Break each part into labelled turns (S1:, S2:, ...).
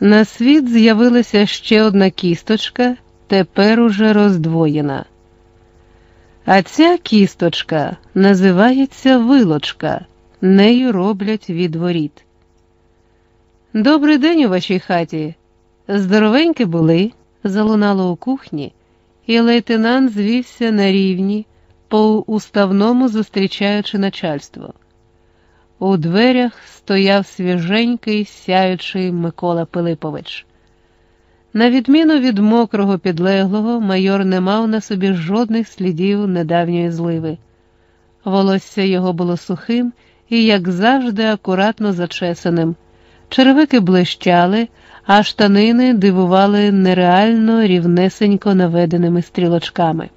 S1: На світ з'явилася ще одна кісточка, тепер уже роздвоєна. А ця кісточка називається вилочка, нею роблять відворіт. Добрий день у вашій хаті. Здоровенькі були, залунало у кухні, і лейтенант звівся на рівні, по уставному зустрічаючи начальство. У дверях стояв свіженький, сяючий Микола Пилипович. На відміну від мокрого підлеглого, майор не мав на собі жодних слідів недавньої зливи. Волосся його було сухим і, як завжди, акуратно зачесаним. Черевики блищали, а штанини дивували нереально рівнесенько наведеними стрілочками.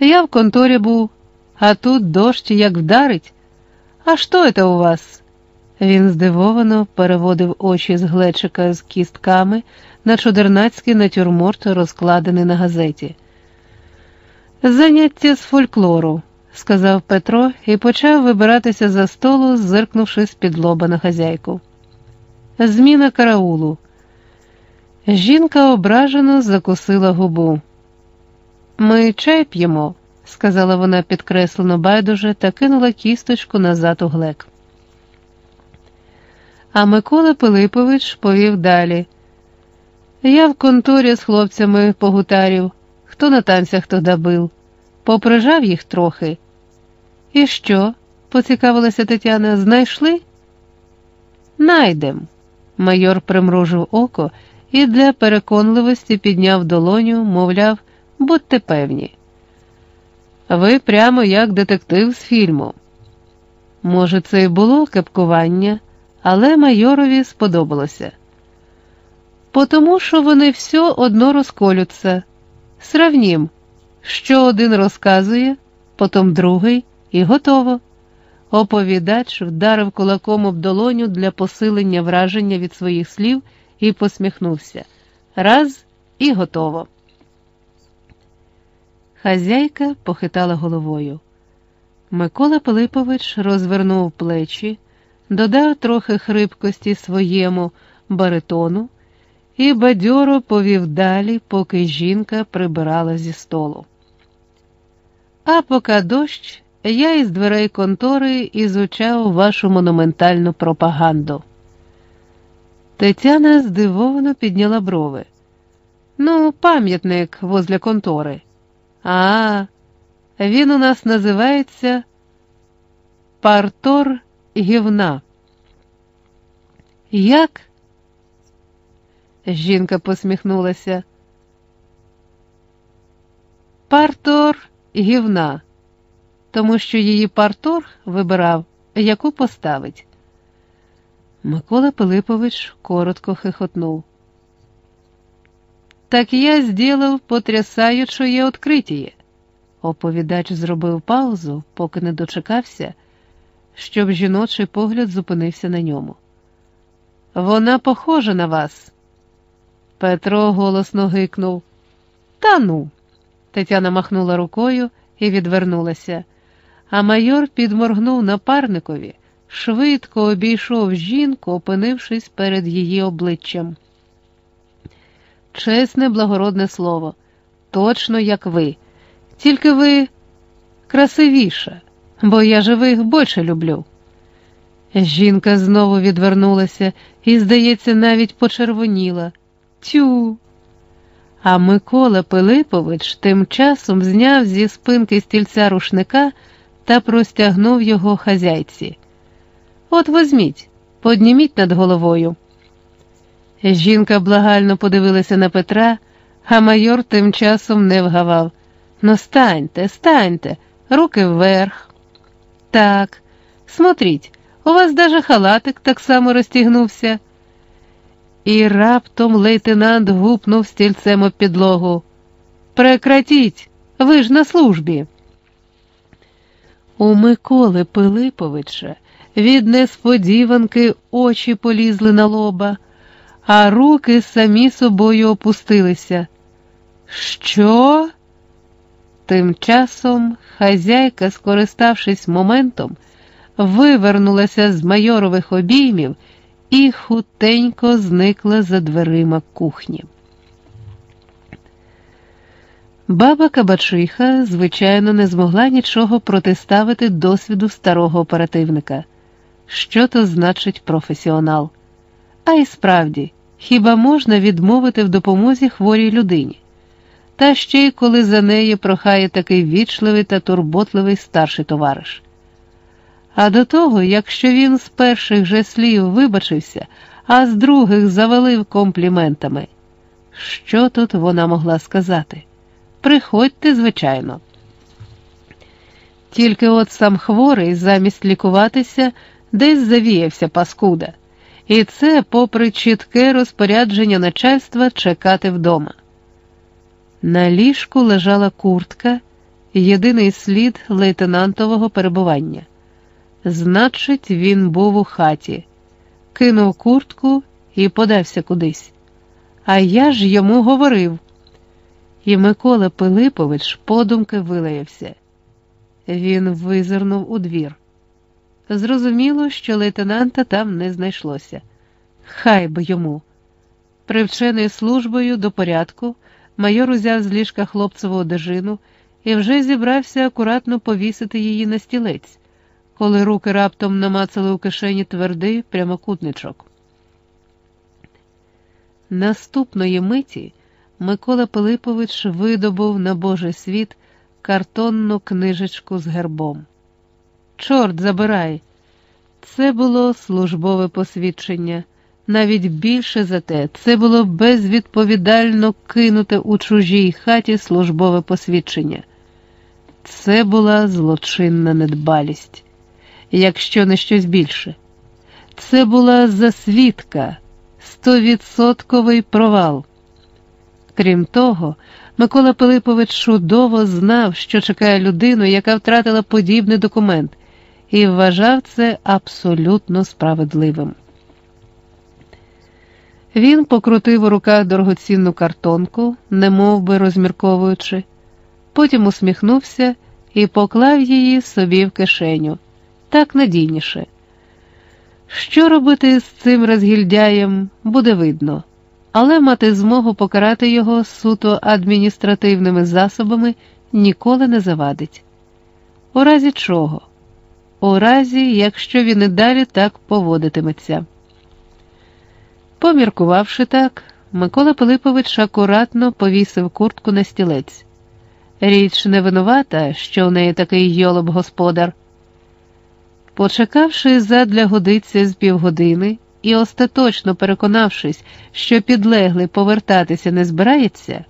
S1: Я в конторі був, а тут дощ як вдарить. А що це у вас? Він здивовано переводив очі з глечика з кістками на чудернацький натюрморт, розкладений на газеті. Заняття з фольклору, сказав Петро і почав вибиратися за столу, зиркнувши з під лоба на хазяйку. Зміна караулу. Жінка ображено закусила губу. Ми чай п'ємо, сказала вона підкреслено байдуже та кинула кісточку назад у глек. А Микола Пилипович повів далі. Я в конторі з хлопцями погутарів, хто на танцях то добив, поприжав їх трохи. І що? поцікавилася Тетяна, знайшли? Найдем. Майор примружив око і для переконливості підняв долоню, мовляв, будьте певні. Ви прямо як детектив з фільму. Може, це й було кепкування але майорові сподобалося. Потому що вони все одно розколються. Сравнім, що один розказує, потім другий, і готово. Оповідач вдарив кулаком об долоню для посилення враження від своїх слів і посміхнувся. Раз і готово. Хазяйка похитала головою. Микола Пилипович розвернув плечі додав трохи хрипкості своєму баритону і бадьоро повів далі, поки жінка прибирала зі столу. А поки дощ, я із дверей контори ізучав вашу монументальну пропаганду. Тетяна здивовано підняла брови. Ну, пам'ятник возле контори. А, він у нас називається Партор гівна. Як? Жінка посміхнулася. Партор гівна, тому що її партор вибирав, яку поставить. Микола Пилипович коротко хихотнув. Так я зділав потрясаюче відкриття. Оповідач зробив паузу, поки не дочекався щоб жіночий погляд зупинився на ньому. Вона похожа на вас. Петро голосно гикнув. Та ну. Тетяна махнула рукою і відвернулася, а майор підморгнув напарникові, швидко обійшов жінку, опинившись перед її обличчям. Чесне, благородне слово, точно як ви, тільки ви красивіша бо я живих більше люблю. Жінка знову відвернулася і, здається, навіть почервоніла. Тю. А Микола Пилипович тим часом зняв зі спинки стільця рушника та простягнув його хазяйці. От возьміть, подніміть над головою. Жінка благально подивилася на Петра, а майор тим часом не вгавав. Ну, станьте, станьте, руки вверх. Так, смотріть, у вас даже халатик так само розтягнувся. І раптом лейтенант гупнув стільцем об підлогу. Прекратіть, ви ж на службі. У Миколи Пилиповича від несподіванки очі полізли на лоба, а руки самі собою опустилися. Що? Тим часом хазяйка, скориставшись моментом, вивернулася з майорових обіймів і хутенько зникла за дверима кухні. Баба Кабачиха, звичайно, не змогла нічого протиставити досвіду старого оперативника. Що то значить професіонал? А й справді, хіба можна відмовити в допомозі хворій людині? Та ще й коли за неї прохає такий вічливий та турботливий старший товариш. А до того, якщо він з перших же слів вибачився, а з других завалив компліментами, що тут вона могла сказати? Приходьте, звичайно. Тільки от сам хворий, замість лікуватися, десь завіявся паскуда, і це, попри чітке розпорядження начальства, чекати вдома. На ліжку лежала куртка, єдиний слід лейтенантового перебування. Значить, він був у хаті, кинув куртку і подався кудись. А я ж йому говорив. І Микола Пилипович подумки вилаявся. Він визирнув у двір. Зрозуміло, що лейтенанта там не знайшлося. Хай би йому. Привчений службою до порядку, майор узяв з ліжка хлопцеву одежину і вже зібрався акуратно повісити її на стілець, коли руки раптом намацали у кишені твердий прямокутничок. Наступної миті. Микола Пилипович видобув на Божий світ картонну книжечку з гербом. Чорт забирай! Це було службове посвідчення. Навіть більше за те, це було безвідповідально кинуте у чужій хаті службове посвідчення. Це була злочинна недбалість, якщо не щось більше. Це була засвідка, стовідсотковий провал. Крім того, Микола Пилипович чудово знав, що чекає людину, яка втратила подібний документ, і вважав це абсолютно справедливим. Він покрутив у руках дорогоцінну картонку, немов би розмірковуючи, потім усміхнувся і поклав її собі в кишеню так надійніше. Що робити з цим розгільдяєм, буде видно але мати змогу покарати його суто адміністративними засобами ніколи не завадить. У разі чого? У разі, якщо він і далі так поводитиметься. Поміркувавши так, Микола Пилипович акуратно повісив куртку на стілець. Річ не винувата, що в неї такий йолоб господар. Почекавши задля годиться з півгодини, і, остаточно переконавшись, що підлеглий повертатися не збирається,